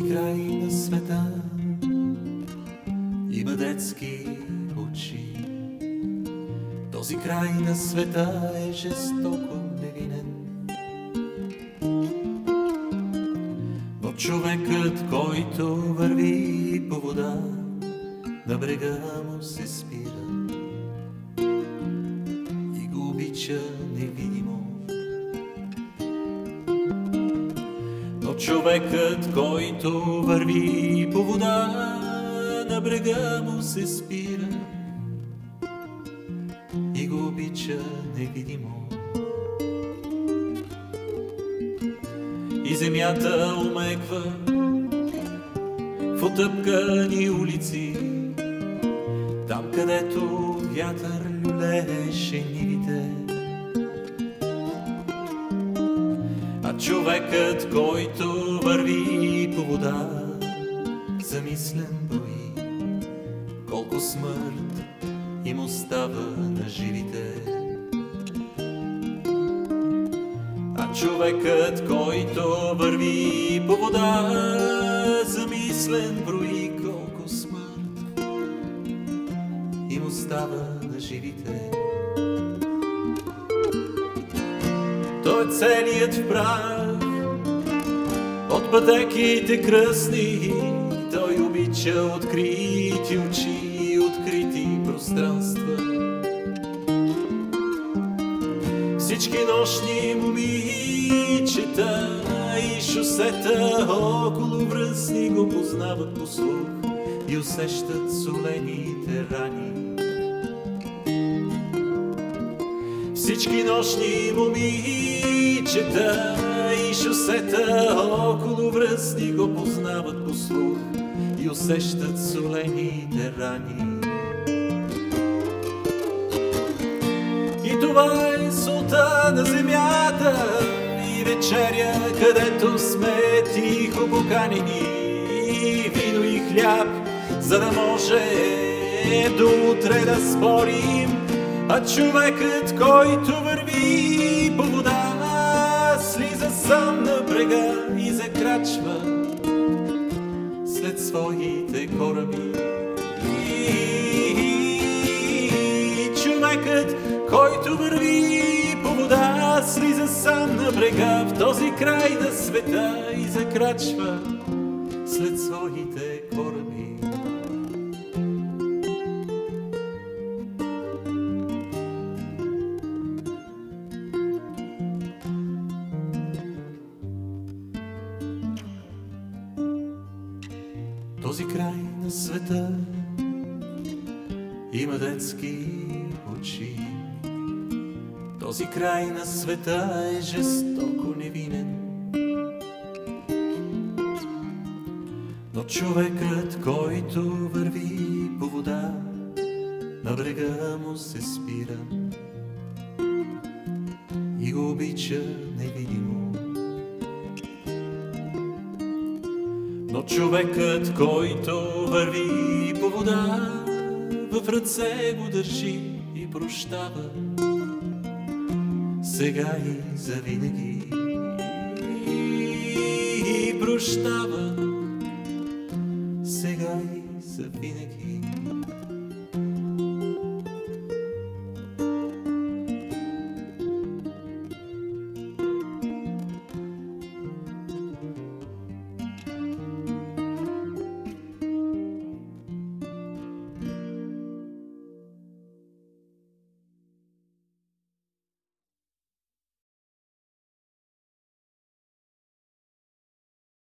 този край на света има детски очи. Този край на света е жестоко невинен. Но човекът, който върви по вода, на брега му се спира и го обича човекът, който върви по вода, на брега му се спира и го обича невидимо. И земята омеква в отъпкани улици, там където вятър люлееше нивите. Човекът, който върви по вода, замислен брои, колко смърт им остава на живите. А човекът, който върви по вода, замислен брои, колко смърт им остава на живите. Той целият прах от пътеките кръсни. Той обича открити очи и открити пространства. Всички нощни момичета и шосета около връзни го познават по слух и усещат солените рани. Всички нощни момичета и шосета около връзни го познават по слух и усещат солените рани. И това е солта на земята и вечеря, където сме тихо поканени и вино и хляб, за да може до утре да спорим. А човекът, който върви по вода, слиза сам на брега и закрачва след своите кораби. И човекът, който върви по вода, слиза сам на брега в този край на света и закрачва след своите кораби. Този край на света има детски очи. Този край на света е жестоко невинен. Но човекът, който върви по вода, на брега му се спира и го обича невидимо. Но човекът, който върви по вода, в ръце го държи и прощава. Сега и завинаги и прощава. Сега и завинаги.